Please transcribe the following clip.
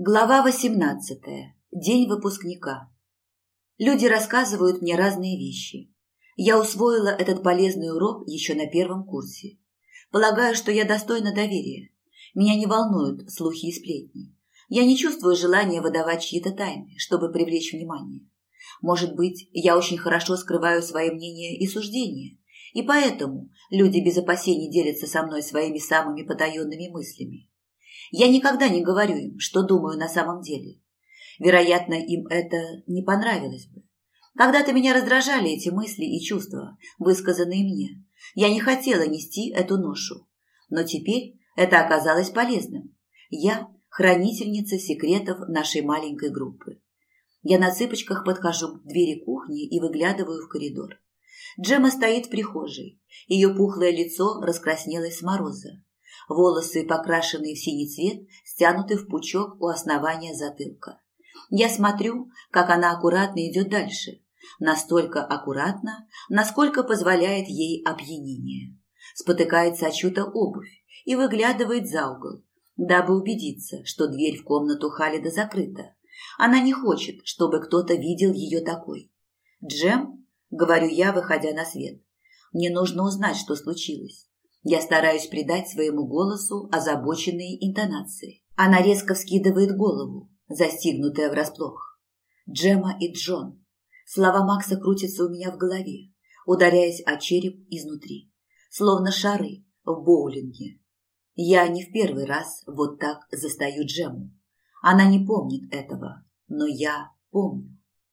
Глава 18. День выпускника. Люди рассказывают мне разные вещи. Я усвоила этот полезный урок еще на первом курсе. Полагаю, что я достойна доверия. Меня не волнуют слухи и сплетни. Я не чувствую желания выдавать чьи-то тайны, чтобы привлечь внимание. Может быть, я очень хорошо скрываю свои мнения и суждения, и поэтому люди без опасений делятся со мной своими самыми потаенными мыслями. Я никогда не говорю им, что думаю на самом деле. Вероятно, им это не понравилось бы. Когда-то меня раздражали эти мысли и чувства, высказанные мне. Я не хотела нести эту ношу. Но теперь это оказалось полезным. Я – хранительница секретов нашей маленькой группы. Я на цыпочках подхожу к двери кухни и выглядываю в коридор. Джема стоит в прихожей. Ее пухлое лицо раскраснелось с мороза. Волосы, покрашенные в синий цвет, стянуты в пучок у основания затылка. Я смотрю, как она аккуратно идет дальше. Настолько аккуратно, насколько позволяет ей опьянение. Спотыкается о чью-то обувь и выглядывает за угол, дабы убедиться, что дверь в комнату Халида закрыта. Она не хочет, чтобы кто-то видел ее такой. «Джем?» – говорю я, выходя на свет. «Мне нужно узнать, что случилось. Я стараюсь придать своему голосу озабоченные интонации. Она резко вскидывает голову, застигнутая врасплох. Джема и Джон. Слова Макса крутятся у меня в голове, ударяясь о череп изнутри, словно шары в боулинге. Я не в первый раз вот так застаю Джему. Она не помнит этого, но я помню.